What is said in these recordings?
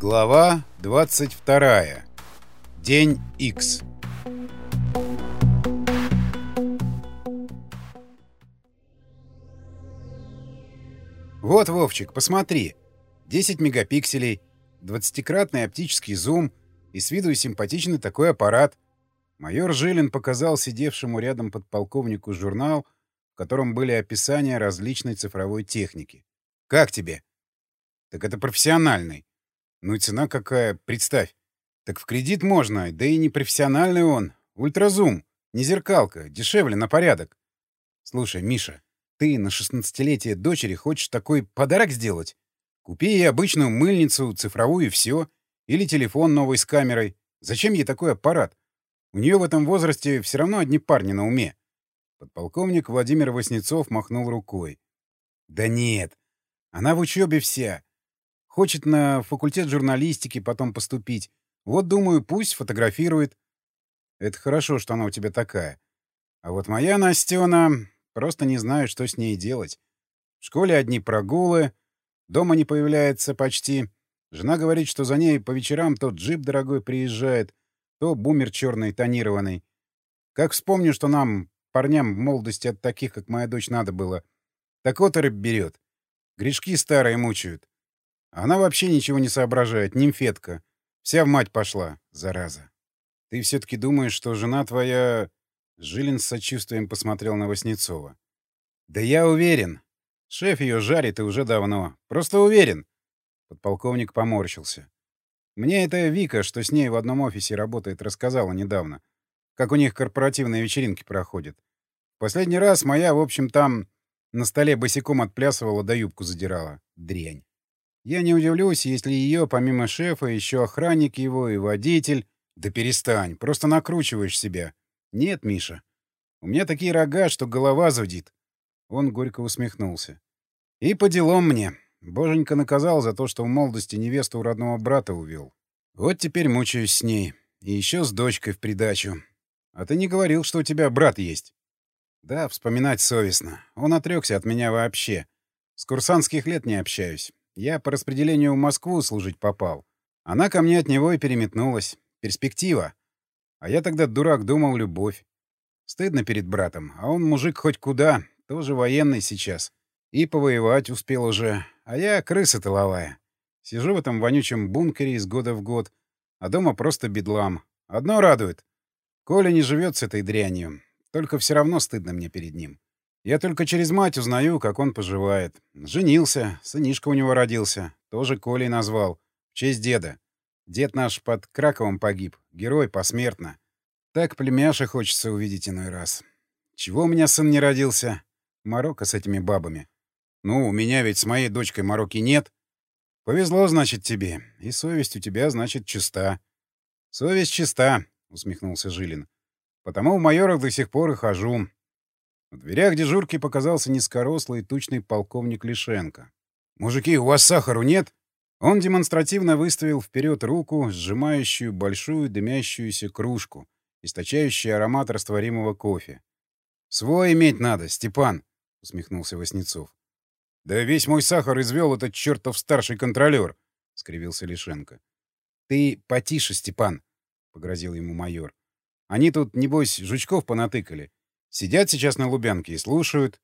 Глава 22. День X. Вот, Вовчик, посмотри. 10 мегапикселей, 20-кратный оптический зум и с виду симпатичный такой аппарат. Майор Жилин показал сидевшему рядом подполковнику журнал, в котором были описания различной цифровой техники. Как тебе? Так это профессиональный. Ну и цена какая, представь. Так в кредит можно, да и не профессиональный он. Ультразум, не зеркалка, дешевле на порядок. Слушай, Миша, ты на шестнадцатилетие дочери хочешь такой подарок сделать? Купи ей обычную мыльницу, цифровую и все. Или телефон новый с камерой. Зачем ей такой аппарат? У нее в этом возрасте все равно одни парни на уме. Подполковник Владимир Васнецов махнул рукой. Да нет, она в учебе вся. Хочет на факультет журналистики потом поступить. Вот, думаю, пусть фотографирует. Это хорошо, что она у тебя такая. А вот моя Настена... Просто не знаю, что с ней делать. В школе одни прогулы, дома не появляется почти. Жена говорит, что за ней по вечерам то джип дорогой приезжает, то бумер черный тонированный. Как вспомню, что нам, парням в молодости от таких, как моя дочь, надо было, так оторопь берет. Грешки старые мучают. Она вообще ничего не соображает, нимфетка. Вся в мать пошла, зараза. Ты все-таки думаешь, что жена твоя...» Жилин с сочувствием посмотрел на Васнецова. «Да я уверен. Шеф ее жарит и уже давно. Просто уверен». Подполковник поморщился. «Мне это Вика, что с ней в одном офисе работает, рассказала недавно. Как у них корпоративные вечеринки проходят. Последний раз моя, в общем, там на столе босиком отплясывала да юбку задирала. Дрянь. Я не удивлюсь, если ее, помимо шефа, еще охранник его и водитель... Да перестань, просто накручиваешь себя. Нет, Миша. У меня такие рога, что голова зудит. Он горько усмехнулся. И по делам мне. Боженька наказал за то, что в молодости невесту у родного брата увел. Вот теперь мучаюсь с ней. И еще с дочкой в придачу. А ты не говорил, что у тебя брат есть? Да, вспоминать совестно. Он отрекся от меня вообще. С курсантских лет не общаюсь. Я по распределению в Москву служить попал. Она ко мне от него и переметнулась. Перспектива. А я тогда, дурак, думал любовь. Стыдно перед братом, а он мужик хоть куда, тоже военный сейчас. И повоевать успел уже. А я крыса тыловая. Сижу в этом вонючем бункере из года в год, а дома просто бедлам. Одно радует. Коля не живет с этой дрянью. Только все равно стыдно мне перед ним. Я только через мать узнаю, как он поживает. Женился, сынишка у него родился. Тоже Колей назвал. В честь деда. Дед наш под Краковом погиб. Герой посмертно. Так племяша хочется увидеть иной раз. Чего у меня сын не родился? Марокко с этими бабами. Ну, у меня ведь с моей дочкой Марокки нет. Повезло, значит, тебе. И совесть у тебя, значит, чиста. Совесть чиста, усмехнулся Жилин. Потому в майорах до сих пор и хожу. В дверях дежурки показался низкорослый тучный полковник Лишенко. «Мужики, у вас сахару нет?» Он демонстративно выставил вперед руку, сжимающую большую дымящуюся кружку, источающую аромат растворимого кофе. «Свой иметь надо, Степан!» — усмехнулся Васнецов. «Да весь мой сахар извел этот чертов старший контролер!» — скривился Лишенко. «Ты потише, Степан!» — погрозил ему майор. «Они тут, небось, жучков понатыкали. Сидят сейчас на Лубянке и слушают.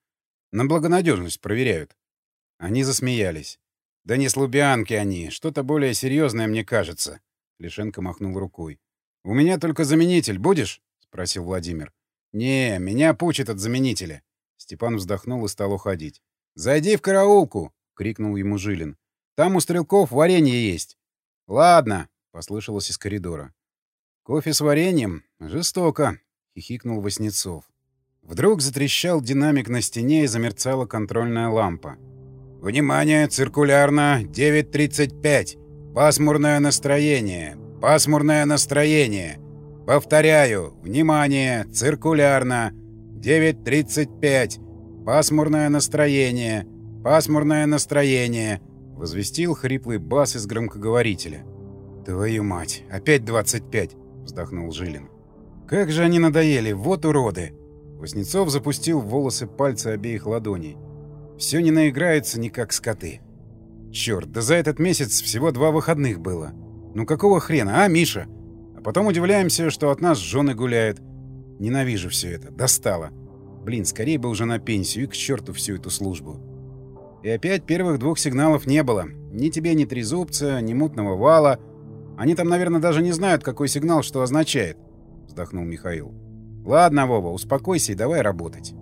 На благонадежность проверяют. Они засмеялись. «Да не с Лубянки они. Что-то более серьезное, мне кажется». Лишенко махнул рукой. «У меня только заменитель. Будешь?» — спросил Владимир. «Не, меня пучит от заменителя». Степан вздохнул и стал уходить. «Зайди в караулку!» — крикнул ему Жилин. «Там у стрелков варенье есть». «Ладно», — послышалось из коридора. «Кофе с вареньем? Жестоко», — хихикнул Васнецов. Вдруг затрещал динамик на стене и замерцала контрольная лампа. «Внимание! Циркулярно! 9.35! Пасмурное настроение! Пасмурное настроение! Повторяю! Внимание! Циркулярно! 9.35! Пасмурное настроение! Пасмурное настроение!» — возвестил хриплый бас из громкоговорителя. «Твою мать! Опять 25!» — вздохнул Жилин. «Как же они надоели! Вот уроды!» Воснецов запустил в волосы пальцы обеих ладоней. Все не наиграется никак скоты. Черт, да за этот месяц всего два выходных было. Ну какого хрена, а, Миша? А потом удивляемся, что от нас жены гуляют. Ненавижу все это. Достало. Блин, скорее бы уже на пенсию и к черту всю эту службу. И опять первых двух сигналов не было. Ни тебе, ни трезубца, ни мутного вала. Они там, наверное, даже не знают, какой сигнал что означает. Вздохнул Михаил. Ладно, Вова, успокойся и давай работать.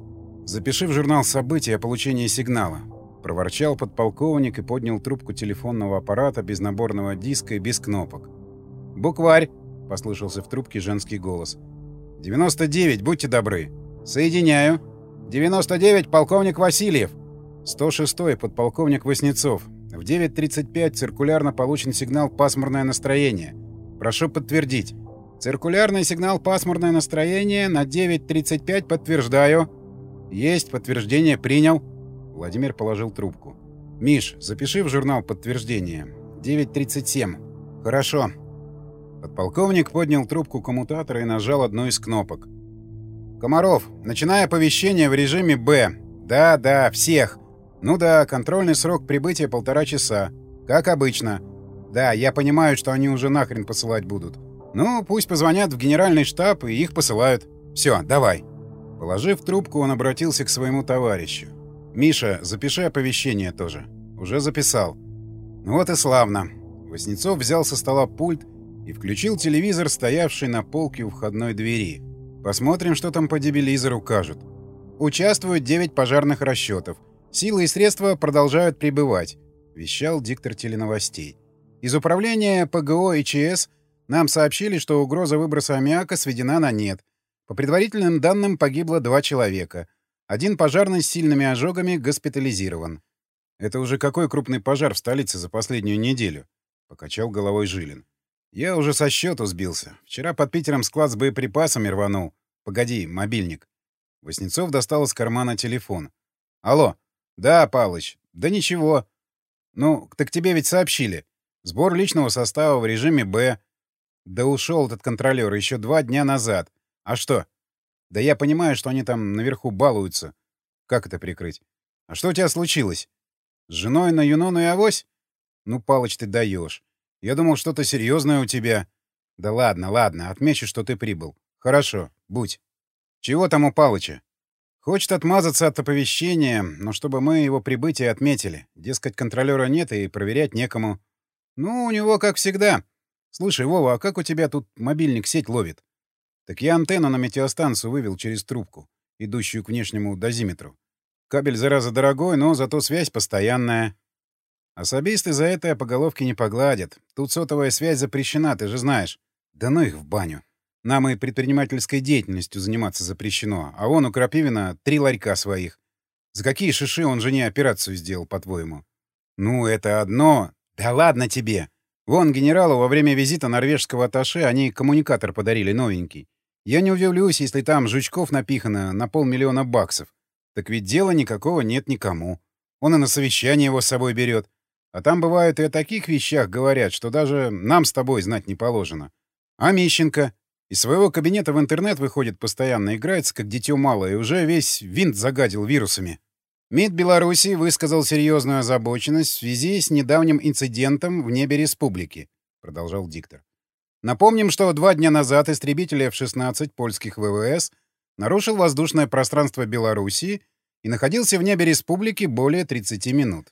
Запиши в журнал событий о получении сигнала. Проворчал подполковник и поднял трубку телефонного аппарата без наборного диска и без кнопок. «Букварь!» — послышался в трубке женский голос. «99, будьте добры!» «Соединяю!» «99, полковник Васильев!» «106, подполковник Васнецов. В 9.35 циркулярно получен сигнал «Пасмурное настроение». Прошу подтвердить». «Циркулярный сигнал «Пасмурное настроение» на 9.35 подтверждаю». «Есть, подтверждение принял». Владимир положил трубку. «Миш, запиши в журнал подтверждение. 9.37». «Хорошо». Подполковник поднял трубку коммутатора и нажал одну из кнопок. «Комаров, начинай оповещение в режиме «Б». Да, да, всех. Ну да, контрольный срок прибытия полтора часа. Как обычно. Да, я понимаю, что они уже нахрен посылать будут. Ну, пусть позвонят в генеральный штаб и их посылают. Все, давай». Положив трубку, он обратился к своему товарищу. «Миша, запиши оповещение тоже». «Уже записал». «Ну вот и славно». Воснецов взял со стола пульт и включил телевизор, стоявший на полке у входной двери. «Посмотрим, что там по дебилизору кажут». «Участвуют 9 пожарных расчетов. Силы и средства продолжают прибывать», — вещал диктор теленовостей. «Из управления ПГО и ЧС нам сообщили, что угроза выброса аммиака сведена на нет. По предварительным данным погибло два человека. Один пожарный с сильными ожогами госпитализирован. «Это уже какой крупный пожар в столице за последнюю неделю?» — покачал головой Жилин. «Я уже со счету сбился. Вчера под Питером склад с боеприпасами рванул. Погоди, мобильник». Воснецов достал из кармана телефон. «Алло. Да, Палыч. Да ничего. Ну, так тебе ведь сообщили. Сбор личного состава в режиме «Б». Да ушел этот контролер еще два дня назад. А что? Да я понимаю, что они там наверху балуются. Как это прикрыть? А что у тебя случилось? С женой на Юнону и Авось? Ну, Палыч, ты даешь. Я думал, что-то серьезное у тебя. Да ладно, ладно, отмечу, что ты прибыл. Хорошо, будь. Чего там у Палыча? Хочет отмазаться от оповещения, но чтобы мы его прибытие отметили. Дескать, контролера нет и проверять некому. Ну, у него как всегда. Слушай, Вова, а как у тебя тут мобильник сеть ловит? Так я антенну на метеостанцию вывел через трубку, идущую к внешнему дозиметру. Кабель, зараза, дорогой, но зато связь постоянная. Особисты за это по головке не погладят. Тут сотовая связь запрещена, ты же знаешь. Да ну их в баню. Нам и предпринимательской деятельностью заниматься запрещено, а он у Крапивина три ларька своих. За какие шиши он жене операцию сделал, по-твоему? Ну, это одно. Да ладно тебе. Вон генералу во время визита норвежского атташе они коммуникатор подарили новенький. Я не удивлюсь, если там жучков напихано на полмиллиона баксов. Так ведь дела никакого нет никому. Он и на совещание его с собой берет. А там бывают и о таких вещах говорят, что даже нам с тобой знать не положено. А Мищенко? Из своего кабинета в интернет выходит постоянно, играется как дитё малое, и уже весь винт загадил вирусами. МИД Беларуси высказал серьезную озабоченность в связи с недавним инцидентом в небе республики, продолжал диктор. Напомним, что два дня назад истребитель F-16 польских ВВС нарушил воздушное пространство Белоруссии и находился в небе республики более 30 минут.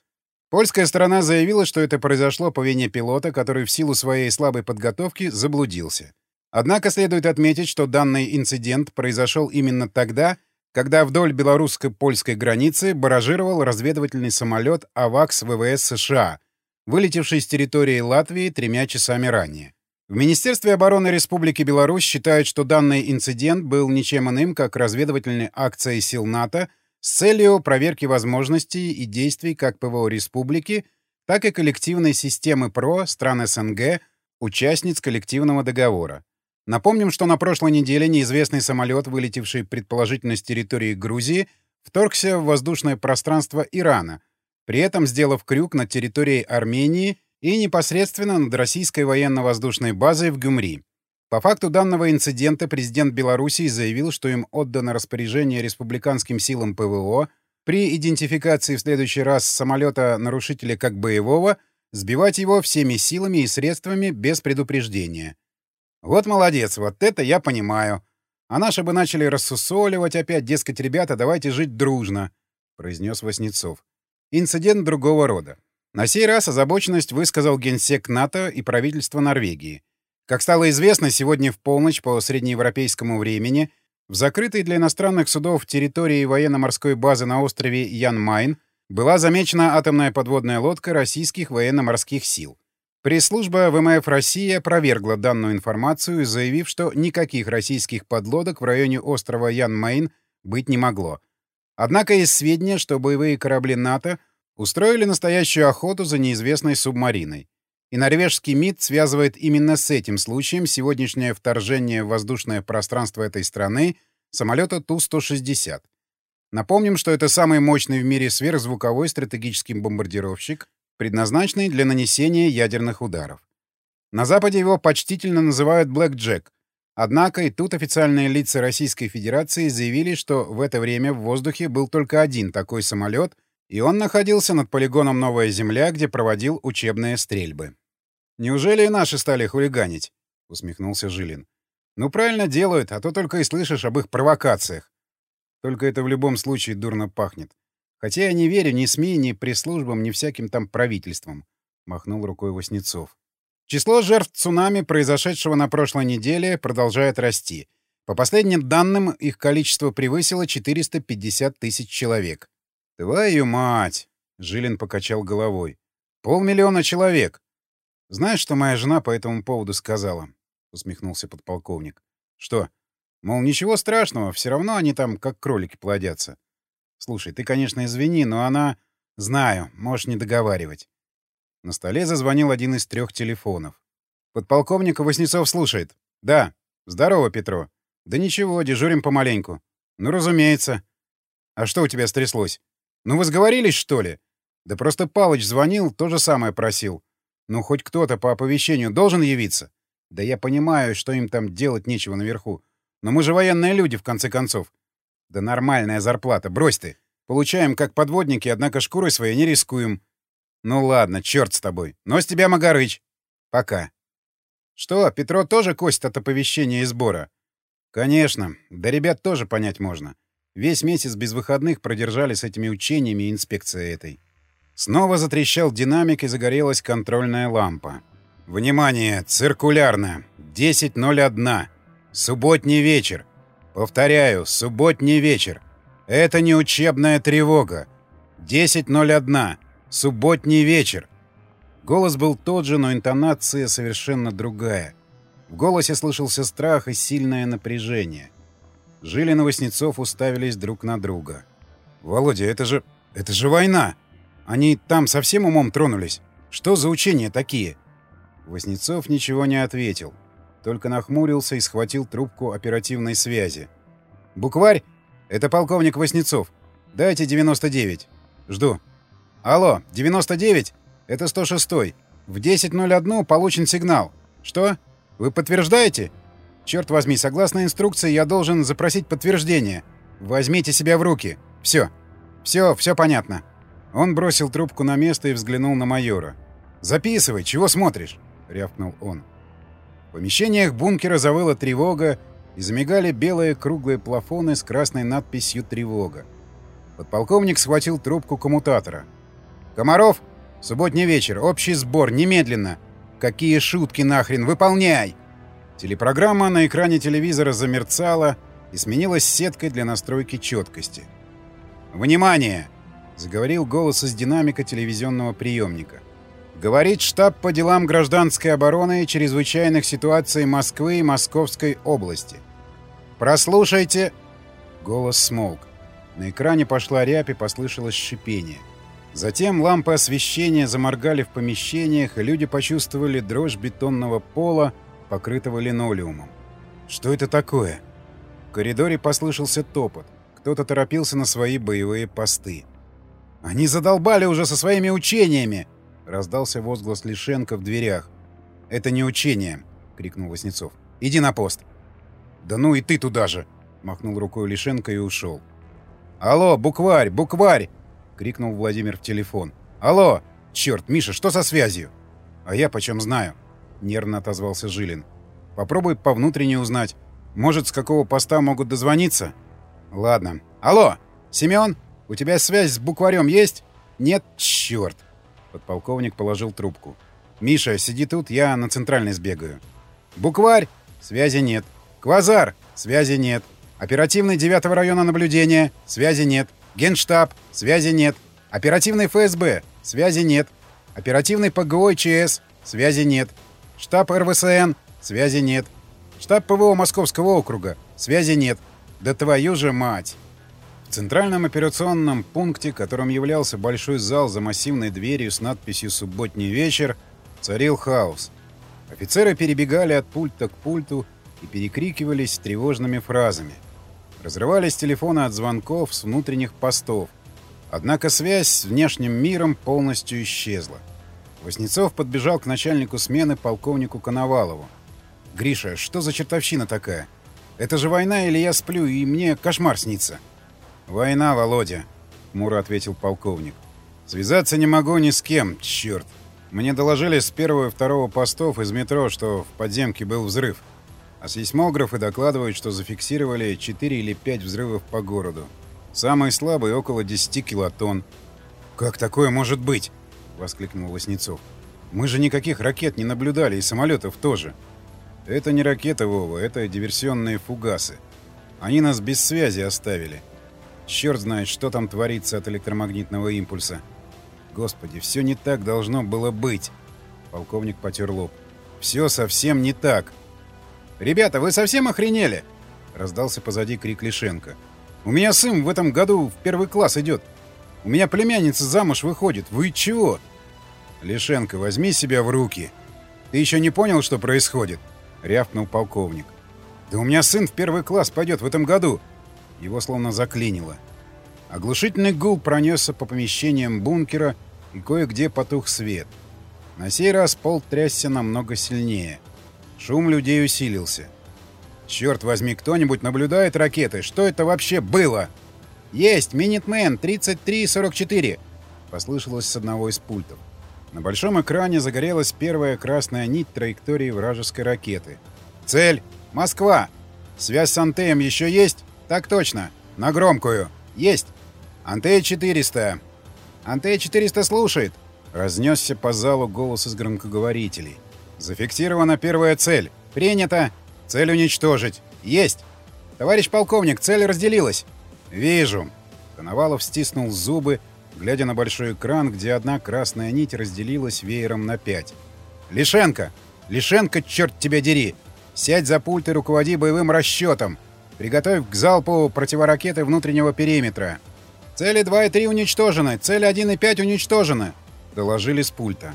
Польская сторона заявила, что это произошло по вине пилота, который в силу своей слабой подготовки заблудился. Однако следует отметить, что данный инцидент произошел именно тогда, когда вдоль белорусско-польской границы баражировал разведывательный самолет «Авакс» ВВС США, вылетевший с территории Латвии тремя часами ранее. В Министерстве обороны Республики Беларусь считают, что данный инцидент был ничем иным, как разведывательной акцией сил НАТО с целью проверки возможностей и действий как ПВО Республики, так и коллективной системы ПРО стран СНГ, участниц коллективного договора. Напомним, что на прошлой неделе неизвестный самолет, вылетевший предположительно с территории Грузии, вторгся в воздушное пространство Ирана, при этом сделав крюк над территорией Армении и непосредственно над российской военно-воздушной базой в Гюмри. По факту данного инцидента президент Белоруссии заявил, что им отдано распоряжение республиканским силам ПВО при идентификации в следующий раз самолета нарушителя как боевого сбивать его всеми силами и средствами без предупреждения. Вот молодец, вот это я понимаю. А наши бы начали рассусоливать опять, дескать, ребята, давайте жить дружно, — произнес Васнецов. Инцидент другого рода. На сей раз озабоченность высказал генсек НАТО и правительство Норвегии. Как стало известно, сегодня в полночь по среднеевропейскому времени в закрытой для иностранных судов территории военно-морской базы на острове Ян-Майн была замечена атомная подводная лодка российских военно-морских сил. Пресс-служба ВМФ России опровергла данную информацию, заявив, что никаких российских подлодок в районе острова Ян-Майн быть не могло. Однако есть сведения, что боевые корабли НАТО устроили настоящую охоту за неизвестной субмариной. И норвежский МИД связывает именно с этим случаем сегодняшнее вторжение в воздушное пространство этой страны самолета Ту-160. Напомним, что это самый мощный в мире сверхзвуковой стратегический бомбардировщик, предназначенный для нанесения ядерных ударов. На Западе его почтительно называют «Блэк Джек», однако и тут официальные лица Российской Федерации заявили, что в это время в воздухе был только один такой самолет, и он находился над полигоном «Новая Земля», где проводил учебные стрельбы. Неужели и наши стали хулиганить? — усмехнулся Жилин. — Ну, правильно делают, а то только и слышишь об их провокациях. Только это в любом случае дурно пахнет. Хотя я не верю ни СМИ, ни пресс-службам, ни всяким там правительствам, — махнул рукой Васнецов. Число жертв цунами, произошедшего на прошлой неделе, продолжает расти. По последним данным, их количество превысило 450 тысяч человек. «Твою мать!» — Жилин покачал головой. «Полмиллиона человек! Знаешь, что моя жена по этому поводу сказала? Усмехнулся подполковник. Что? Мол, ничего страшного, все равно они там как кролики плодятся. Слушай, ты, конечно, извини, но она... Знаю, можешь не договаривать. На столе зазвонил один из трех телефонов. Подполковник Васнецов слушает. Да. Здорово, Петро. Да ничего, дежурим помаленьку. Ну, разумеется. А что у тебя стряслось? Ну, вы сговорились, что ли? Да просто Палыч звонил, то же самое просил. Ну, хоть кто-то по оповещению должен явиться. Да я понимаю, что им там делать нечего наверху. Но мы же военные люди, в конце концов. Да нормальная зарплата, брось ты. Получаем как подводники, однако шкурой своей не рискуем. Ну ладно, черт с тобой. Но с тебя Магарыч. Пока. Что, Петро тоже кость от оповещения и сбора? Конечно. Да ребят тоже понять можно. Весь месяц без выходных продержали с этими учениями и инспекцией этой. Снова затрещал динамик и загорелась контрольная лампа. «Внимание! Циркулярно! 10.01! Субботний вечер! Повторяю, субботний вечер! Это не учебная тревога! 10.01! Субботний вечер!» Голос был тот же, но интонация совершенно другая. В голосе слышался страх и сильное напряжение. Жилин и Васнецов уставились друг на друга. «Володя, это же... это же война!» Они там совсем умом тронулись? Что за учения такие?» Воснецов ничего не ответил, только нахмурился и схватил трубку оперативной связи. «Букварь? Это полковник Воснецов. Дайте 99. Жду. Алло, 99? Это 106. В 10.01 получен сигнал. Что? Вы подтверждаете? Черт возьми, согласно инструкции я должен запросить подтверждение. Возьмите себя в руки. Все. Все, все понятно. Он бросил трубку на место и взглянул на майора. «Записывай, чего смотришь?» — рявкнул он. Помещениях бункера завыла тревога, и замигали белые круглые плафоны с красной надписью «Тревога». Подполковник схватил трубку коммутатора. «Комаров! Субботний вечер, общий сбор, немедленно! Какие шутки нахрен, выполняй!» Телепрограмма на экране телевизора замерцала и сменилась сеткой для настройки четкости. «Внимание! — заговорил голос из динамика телевизионного приемника. «Говорит штаб по делам гражданской обороны и чрезвычайных ситуаций Москвы и Московской области. Прослушайте...» Голос смолк. На экране пошла рябь и послышалось шипение. Затем лампы освещения заморгали в помещениях, и люди почувствовали дрожь бетонного пола, покрытого линолеумом. «Что это такое?» В коридоре послышался топот. Кто-то торопился на свои боевые посты. «Они задолбали уже со своими учениями!» — раздался возглас Лишенко в дверях. «Это не учение!» — крикнул Васнецов. «Иди на пост!» «Да ну и ты туда же!» — махнул рукой Лишенко и ушел. «Алло, букварь, букварь!» — крикнул Владимир в телефон. «Алло! Черт, Миша, что со связью?» «А я почем знаю?» — нервно отозвался Жилин. «Попробуй по внутренней узнать. Может, с какого поста могут дозвониться?» «Ладно. Алло! Семён, у тебя связь с букварем есть?» «Нет, черт!» Подполковник положил трубку. «Миша, сиди тут, я на центральный сбегаю». «Букварь!» «Связи нет». «Квазар!» «Связи нет». «Оперативный 9 района наблюдения?» «Связи нет». «Генштаб?» «Связи нет». «Оперативный ФСБ?» «Связи нет». «Оперативный ПГО ЧС?» «Связи нет». «Штаб РВСН?» «Связи нет». «Штаб ПВО Московского округа?» «Связи нет». «Да твою же мать!» Центральном операционном пункте, которым являлся большой зал за массивной дверью с надписью «Субботний вечер», царил хаос. Офицеры перебегали от пульта к пульту и перекрикивались тревожными фразами. Разрывались телефоны от звонков с внутренних постов. Однако связь с внешним миром полностью исчезла. Воснецов подбежал к начальнику смены полковнику Коновалову. «Гриша, что за чертовщина такая? Это же война или я сплю, и мне кошмар снится?» «Война, Володя», — хмуро ответил полковник. «Связаться не могу ни с кем, черт. Мне доложили с первого и второго постов из метро, что в подземке был взрыв. А сейсмографы докладывают, что зафиксировали 4 или 5 взрывов по городу. Самый слабый — около 10 килотонн. «Как такое может быть?» — воскликнул Васнецов. «Мы же никаких ракет не наблюдали, и самолетов тоже». «Это не ракеты, Вова, это диверсионные фугасы. Они нас без связи оставили. Черт знает, что там творится от электромагнитного импульса». Господи, все не так должно было быть. Полковник потер лоб. Все совсем не так. «Ребята, вы совсем охренели?» Раздался позади крик Лишенко. «У меня сын в этом году в первый класс идет. У меня племянница замуж выходит. Вы чего?» «Лишенко, возьми себя в руки. Ты еще не понял, что происходит?» Рявкнул полковник. «Да у меня сын в первый класс пойдет в этом году». Его словно заклинило. Оглушительный гул пронесся по помещениям бункера, и кое-где потух свет. На сей раз пол трясся намного сильнее. Шум людей усилился. «Черт возьми, кто-нибудь наблюдает ракеты? Что это вообще было?» «Есть! Минитмен! 3344!» Послышалось с одного из пультов. На большом экране загорелась первая красная нить траектории вражеской ракеты. «Цель! Москва! Связь с Антеем еще есть? Так точно! На громкую! Есть! Антея-400! «Антея-400 слушает!» — разнесся по залу голос из громкоговорителей. «Зафиксирована первая цель. Принято. Цель уничтожить. Есть. Товарищ полковник, цель разделилась». «Вижу». Коновалов стиснул зубы, глядя на большой экран, где одна красная нить разделилась веером на пять. «Лишенко! Лишенко, черт тебя дери! Сядь за пульт и руководи боевым расчетом. Приготовь к залпу противоракеты внутреннего периметра. «Цели 2 и 3 уничтожены! Цели 1 и 5 уничтожены!» — доложили с пульта.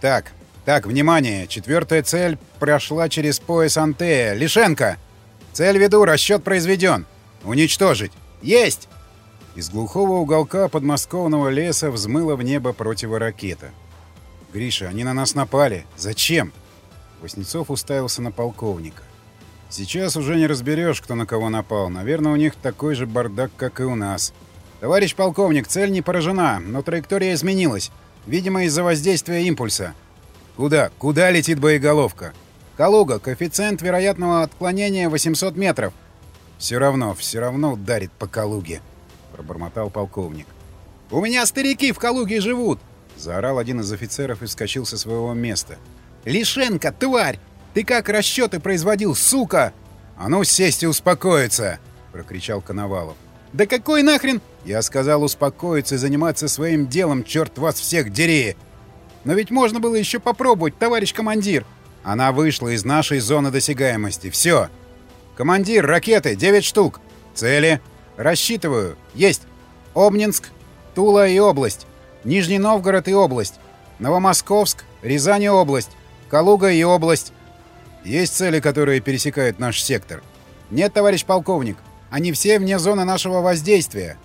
«Так, так, внимание! Четвертая цель прошла через пояс Антея. Лишенко! Цель веду, расчет произведен. Уничтожить! Есть!» Из глухого уголка подмосковного леса взмыла в небо противоракета. «Гриша, они на нас напали. Зачем?» Воснецов уставился на полковника. «Сейчас уже не разберешь, кто на кого напал. Наверное, у них такой же бардак, как и у нас». «Товарищ полковник, цель не поражена, но траектория изменилась. Видимо, из-за воздействия импульса». «Куда? Куда летит боеголовка?» «Калуга. Коэффициент вероятного отклонения 800 метров». «Все равно, все равно ударит по Калуге», — пробормотал полковник. «У меня старики в Калуге живут!» — заорал один из офицеров и вскочил со своего места. «Лишенко, тварь! Ты как расчеты производил, сука?» «А ну сесть и успокоиться!» — прокричал Коновалов. «Да какой нахрен?» Я сказал успокоиться и заниматься своим делом, черт вас всех дери! Но ведь можно было еще попробовать, товарищ командир. Она вышла из нашей зоны досягаемости. Все. Командир, ракеты, 9 штук. Цели. Рассчитываю. Есть. Обнинск, Тула и область. Нижний Новгород и область. Новомосковск, Рязань и область. Калуга и область. Есть цели, которые пересекают наш сектор? Нет, товарищ полковник. Они все вне зоны нашего воздействия.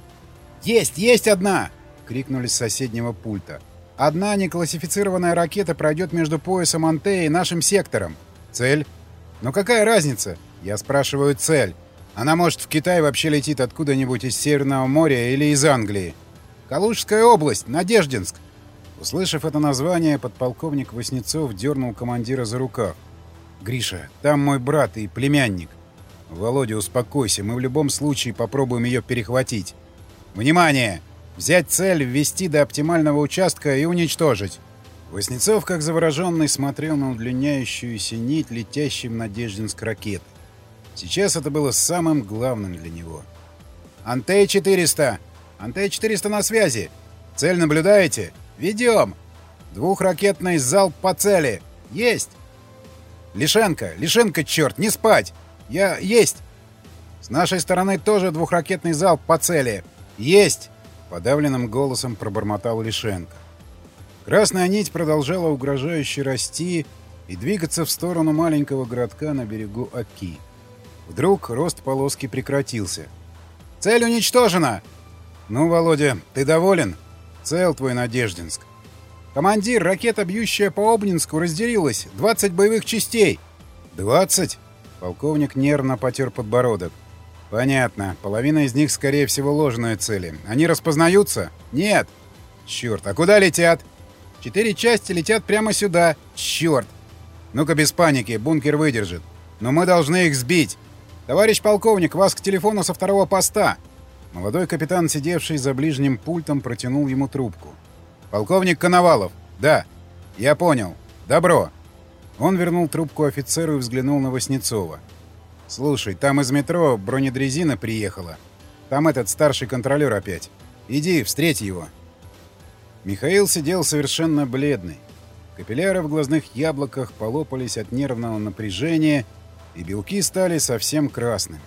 «Есть, есть одна!» — крикнули с соседнего пульта. «Одна неклассифицированная ракета пройдет между поясом Антеи и нашим сектором. Цель? Но какая разница? Я спрашиваю цель. Она, может, в Китай вообще летит откуда-нибудь из Северного моря или из Англии. Калужская область, Надеждинск. Услышав это название, подполковник Васнецов дернул командира за рукав. «Гриша, там мой брат и племянник. Володя, успокойся, мы в любом случае попробуем ее перехватить. Внимание! Взять цель, ввести до оптимального участка и уничтожить». Васнецов, как завороженный, смотрел на удлиняющуюся нить летящим Надеждинск ракеты. Сейчас это было самым главным для него. «Антей-400! Антей-400 на связи! Цель наблюдаете? Ведем! Двухракетный залп по цели! Есть! Лишенко! Лишенко, черт! Не спать! Я... Есть! С нашей стороны тоже двухракетный залп по цели! Есть!» Подавленным голосом пробормотал Лишенко. Красная нить продолжала угрожающе расти и двигаться в сторону маленького городка на берегу Оки. Вдруг рост полоски прекратился. «Цель уничтожена!» «Ну, Володя, ты доволен?» «Цел твой Надеждинск». «Командир, ракета, бьющая по Обнинску, разделилась. 20 боевых частей». «20?» Полковник нервно потер подбородок. «Понятно. Половина из них, скорее всего, ложные цели. Они распознаются?» «Нет». «Черт, а куда летят?» «Четыре части летят прямо сюда. Черт!» «Ну-ка без паники, бункер выдержит. Но мы должны их сбить. «Товарищ полковник, вас к телефону со второго поста!» Молодой капитан, сидевший за ближним пультом, протянул ему трубку. «Полковник Коновалов!» «Да!» «Я понял. Добро!» Он вернул трубку офицеру и взглянул на Васнецова. «Слушай, там из метро бронедрезина приехала. Там этот старший контролер опять. Иди, встреть его». Михаил сидел совершенно бледный. Капилляры в глазных яблоках полопались от нервного напряжения и белки стали совсем красными.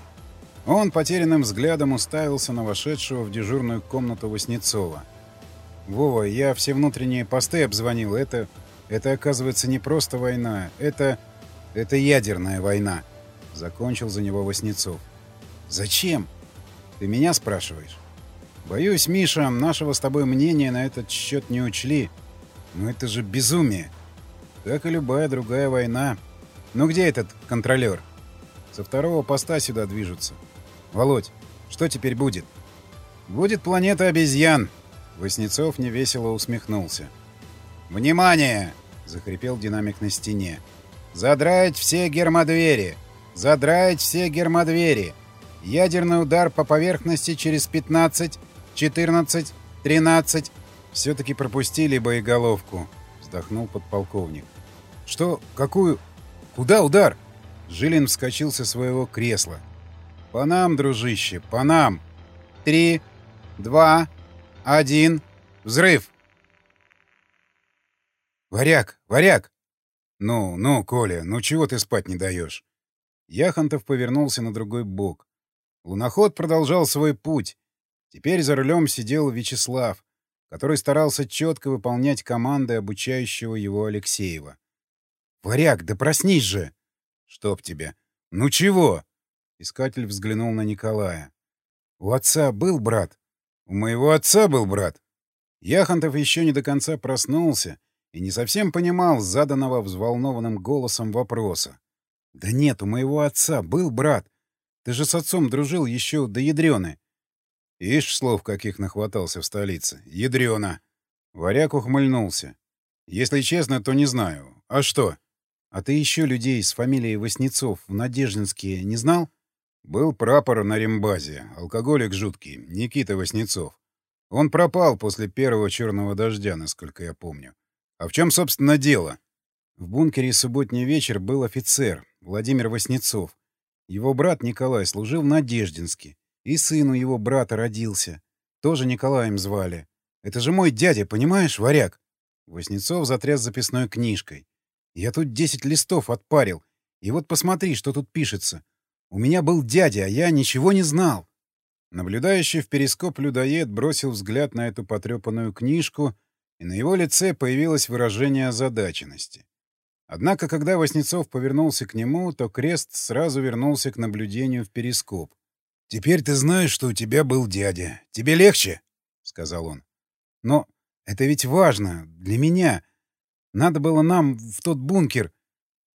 Он потерянным взглядом уставился на вошедшего в дежурную комнату Васнецова. «Вова, я все внутренние посты обзвонил. Это... это, оказывается, не просто война. Это... это ядерная война», — закончил за него Васнецов. «Зачем? Ты меня спрашиваешь?» «Боюсь, Миша, нашего с тобой мнения на этот счет не учли. Но это же безумие. Как и любая другая война. «Ну где этот контролер?» «Со второго поста сюда движутся». «Володь, что теперь будет?» «Будет планета обезьян!» Воснецов невесело усмехнулся. «Внимание!» — захрипел динамик на стене. «Задрать все гермодвери! Задрать все гермодвери! Ядерный удар по поверхности через 15, 14, 13...» «Все-таки пропустили боеголовку», — вздохнул подполковник. «Что? Какую? «Куда удар?» Жилин вскочил со своего кресла. «По нам, дружище, по нам! Три, два, один, взрыв!» «Варяг! Варяг!» «Ну, ну, Коля, ну чего ты спать не даешь?» Яхонтов повернулся на другой бок. Луноход продолжал свой путь. Теперь за рулем сидел Вячеслав, который старался четко выполнять команды обучающего его Алексеева. «Варяг, да проснись же!» «Чтоб тебе!» «Ну чего?» Искатель взглянул на Николая. «У отца был брат?» «У моего отца был брат!» Яхонтов еще не до конца проснулся и не совсем понимал заданного взволнованным голосом вопроса. «Да нет, у моего отца был брат. Ты же с отцом дружил еще до ядрены». Ишь, слов каких нахватался в столице. Ядрена. Варяг ухмыльнулся. «Если честно, то не знаю. А что?» А ты еще людей с фамилией Васнецов в Надеждинске не знал? Был прапор на рембазе, алкоголик жуткий, Никита Васнецов. Он пропал после первого черного дождя, насколько я помню. А в чем, собственно, дело? В бункере субботний вечер был офицер, Владимир Васнецов. Его брат Николай служил в Надеждинске. И сыну его брата родился. Тоже Николаем звали. Это же мой дядя, понимаешь, варяг? Васнецов затряс записной книжкой. Я тут 10 листов отпарил. И вот посмотри, что тут пишется. У меня был дядя, а я ничего не знал. Наблюдающий в перископ людоед бросил взгляд на эту потрепанную книжку, и на его лице появилось выражение озадаченности. Однако, когда Васнецов повернулся к нему, то крест сразу вернулся к наблюдению в перископ. «Теперь ты знаешь, что у тебя был дядя. Тебе легче?» — сказал он. «Но это ведь важно. Для меня. Надо было нам в тот бункер.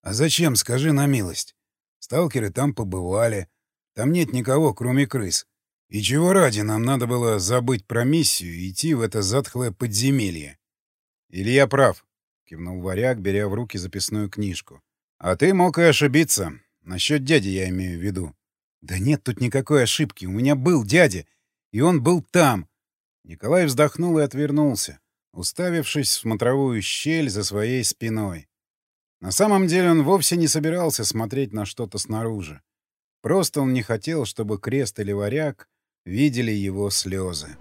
А зачем, скажи на милость? Сталкеры там побывали. Там нет никого, кроме крыс. И чего ради нам надо было забыть про миссию и идти в это затхлое подземелье? Или я прав? — кивнул варяг, беря в руки записную книжку. «А ты мог и ошибиться. Насчет дяди я имею в виду». «Да нет тут никакой ошибки. У меня был дядя, и он был там». Николай вздохнул и отвернулся, уставившись в смотровую щель за своей спиной. На самом деле он вовсе не собирался смотреть на что-то снаружи. Просто он не хотел, чтобы крест или варяг видели его слезы.